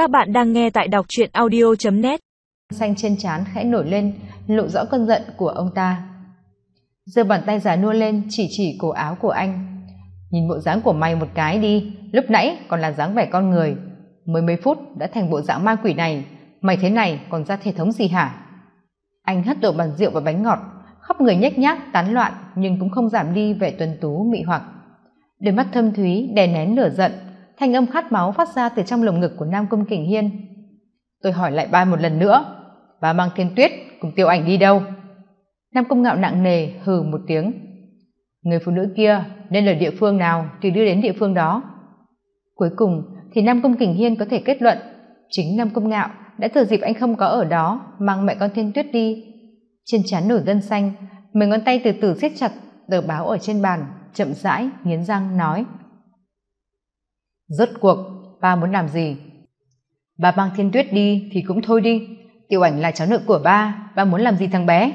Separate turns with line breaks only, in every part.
Các bạn đang nghe tại đọc truyện audio.net
Xanh trên trán khẽ nổi lên, lộ rõ cơn giận của ông ta. giơ bàn tay giả nua lên chỉ chỉ cổ áo của anh. Nhìn bộ dáng của mày một cái đi, lúc nãy còn là dáng vẻ con người. Mới mấy phút đã thành bộ dạng ma quỷ này, mày thế này còn ra thể thống gì hả? Anh hất đổ bàn rượu và bánh ngọt, khóc người nhếch nhác tán loạn nhưng cũng không giảm đi vẻ tuần tú mị hoặc. Đôi mắt thâm thúy đè nén lửa giận, thanh âm khát máu phát ra từ trong lồng ngực của nam công kình hiên. Tôi hỏi lại ba một lần nữa ba mang thiên tuyết cùng tiêu ảnh đi đâu? Nam công ngạo nặng nề hừ một tiếng. Người phụ nữ kia nên là địa phương nào thì đưa đến địa phương đó. Cuối cùng thì nam công kình hiên có thể kết luận, chính nam công ngạo đã thừa dịp anh không có ở đó mang mẹ con thiên tuyết đi. Trên trán nổi gân xanh, mấy ngón tay từ từ siết chặt, tờ báo ở trên bàn chậm rãi, nghiến răng nói rốt cuộc, ba muốn làm gì? Ba mang thiên tuyết đi thì cũng thôi đi. Tiểu ảnh là cháu nội của ba ba muốn làm gì thằng bé?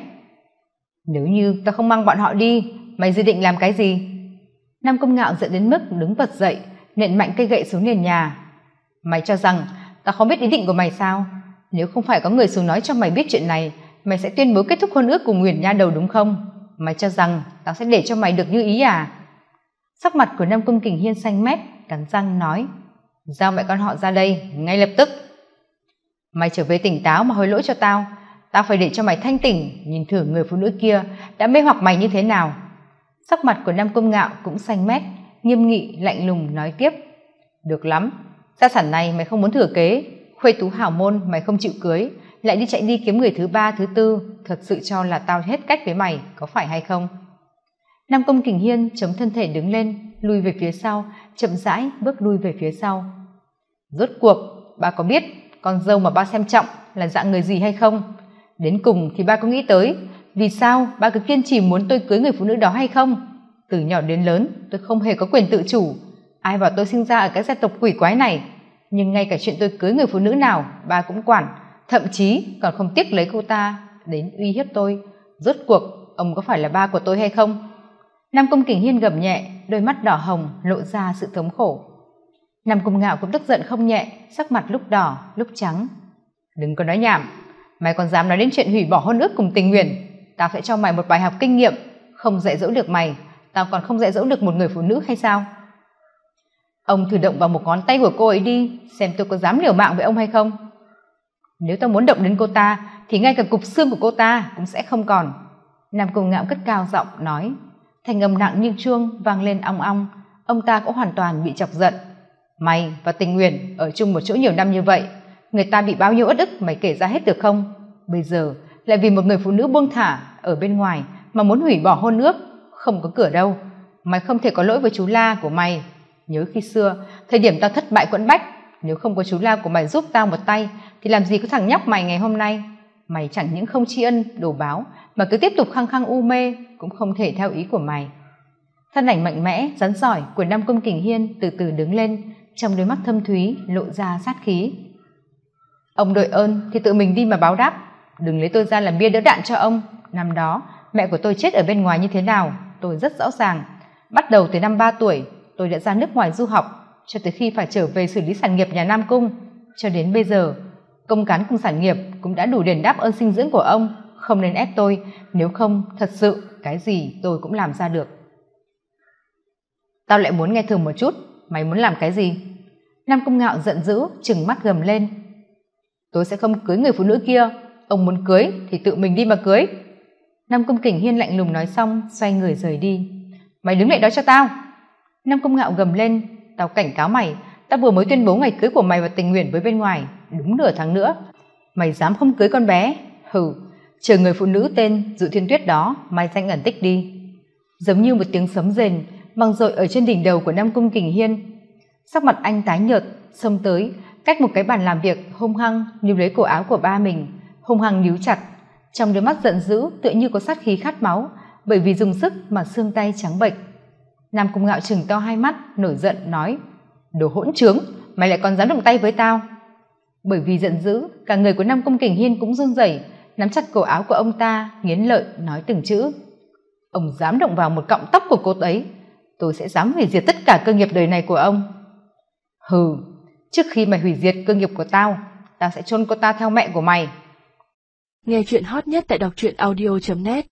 Nếu như ta không mang bọn họ đi, mày dự định làm cái gì? Nam công ngạo giận đến mức đứng bật dậy, nện mạnh cây gậy xuống nền nhà. Mày cho rằng ta không biết ý định của mày sao? Nếu không phải có người xuống nói cho mày biết chuyện này, mày sẽ tuyên bố kết thúc hôn ước cùng nguyền nha đầu đúng không? Mày cho rằng ta sẽ để cho mày được như ý à? Sắc mặt của nam Cung kình hiên xanh mét, cắn răng nói, giao mẹ con họ ra đây, ngay lập tức. Mày trở về tỉnh táo mà hối lỗi cho tao. Tao phải để cho mày thanh tỉnh, nhìn thử người phụ nữ kia đã mê hoặc mày như thế nào. Sắc mặt của nam Cung ngạo cũng xanh mét, nghiêm nghị, lạnh lùng nói tiếp, được lắm, gia sản này mày không muốn thừa kế. Khuê tú hảo môn mày không chịu cưới, lại đi chạy đi kiếm người thứ ba, thứ tư. Thật sự cho là tao hết cách với mày, có phải hay không? Nam công kình hiên chống thân thể đứng lên, lùi về phía sau, chậm rãi bước lui về phía sau. Rốt cuộc ba có biết con dâu mà ba xem trọng là dạng người gì hay không? Đến cùng thì ba có nghĩ tới, vì sao ba cứ kiên trì muốn tôi cưới người phụ nữ đó hay không? Từ nhỏ đến lớn, tôi không hề có quyền tự chủ. Ai bảo tôi sinh ra ở cái gia tộc quỷ quái này? Nhưng ngay cả chuyện tôi cưới người phụ nữ nào, ba cũng quản, thậm chí còn không tiếc lấy cô ta đến uy hiếp tôi. Rốt cuộc, ông có phải là ba của tôi hay không? Nam công kình hiên gầm nhẹ, đôi mắt đỏ hồng lộ ra sự thống khổ. Nam công ngạo cũng tức giận không nhẹ, sắc mặt lúc đỏ, lúc trắng. Đừng có nói nhảm, mày còn dám nói đến chuyện hủy bỏ hôn ước cùng tình nguyện. Tao sẽ cho mày một bài học kinh nghiệm, không dạy dỗ được mày, tao còn không dạy dỗ được một người phụ nữ hay sao? Ông thử động vào một ngón tay của cô ấy đi, xem tôi có dám liều mạng với ông hay không. Nếu tao muốn động đến cô ta, thì ngay cả cục xương của cô ta cũng sẽ không còn. Nam công ngạo cất cao giọng nói thanh âm nặng như chuông vang lên ong ong. Ông ta cũng hoàn toàn bị chọc giận. Mày và tình nguyện ở chung một chỗ nhiều năm như vậy, người ta bị bao nhiêu ất ức mày kể ra hết được không? Bây giờ lại vì một người phụ nữ buông thả ở bên ngoài mà muốn hủy bỏ hôn ước, không có cửa đâu. Mày không thể có lỗi với chú la của mày. Nhớ khi xưa, thời điểm tao thất bại quẫn bách, nếu không có chú la của mày giúp tao một tay, thì làm gì có thằng nhóc mày ngày hôm nay? Mày chẳng những không tri ân đồ báo, mà cứ tiếp tục khăng khăng u mê, cũng không thể theo ý của mày. Thân ảnh mạnh mẽ, rắn giỏi của nam công kình hiên từ từ đứng lên, trong đôi mắt thâm thúy lộ ra sát khí. Ông đội ơn, thì tự mình đi mà báo đáp. Đừng lấy tôi ra làm bia đỡ đạn cho ông. Năm đó, mẹ của tôi chết ở bên ngoài như thế nào, tôi rất rõ ràng. Bắt đầu từ năm ba tuổi, tôi đã ra nước ngoài du học, cho tới khi phải trở về xử lý sản nghiệp nhà nam cung. Cho đến bây giờ công cán cùng sản nghiệp cũng đã đủ đền đáp ơn sinh dưỡng của ông, không nên ép tôi. Nếu không, thật sự, cái gì tôi cũng làm ra được. Tao lại muốn nghe thường một chút. Mày muốn làm cái gì? Nam công ngạo giận dữ chừng mắt gầm lên. Tôi sẽ không cưới người phụ nữ kia. Ông muốn cưới thì tự mình đi mà cưới. Nam công kình hiên lạnh lùng nói xong, xoay người rời đi. Mày đứng lại đó cho tao. Nam công ngạo gầm lên. Tao cảnh cáo mày, tao vừa mới tuyên bố ngày cưới của mày và tình nguyện với bên ngoài đúng nửa tháng nữa. Mày dám không cưới con bé? Hừ, chờ người phụ nữ tên dự thiên tuyết đó mai danh ẩn tích đi. Giống như một tiếng sấm rền bằng dội ở trên đỉnh đầu của nam cung kình hiên. Sắc mặt anh tái nhợt, xông tới, cách một cái bàn làm việc hung hăng níu lấy cổ áo của ba mình, hung hăng níu chặt. Trong đôi mắt giận dữ tựa như có sát khí khát máu, bởi vì dùng sức mà xương tay trắng bệch. Nam cung ngạo chừng to hai mắt, nổi giận, nói, đồ hỗn trướng, mày lại còn dám động tay với tao? Bởi vì giận dữ, cả người của nam cung kình hiên cũng run rẩy, nắm chặt cổ áo của ông ta, nghiến lợi, nói từng chữ. Ông dám động vào một cọng tóc của cô ấy, tôi sẽ dám hủy diệt tất cả cơ nghiệp đời này của ông. Hừ, trước khi mày hủy diệt cơ nghiệp của tao tao sẽ chôn cô ta theo mẹ của mày.
Nghe chuyện hot nhất tại đọc truyện audio net.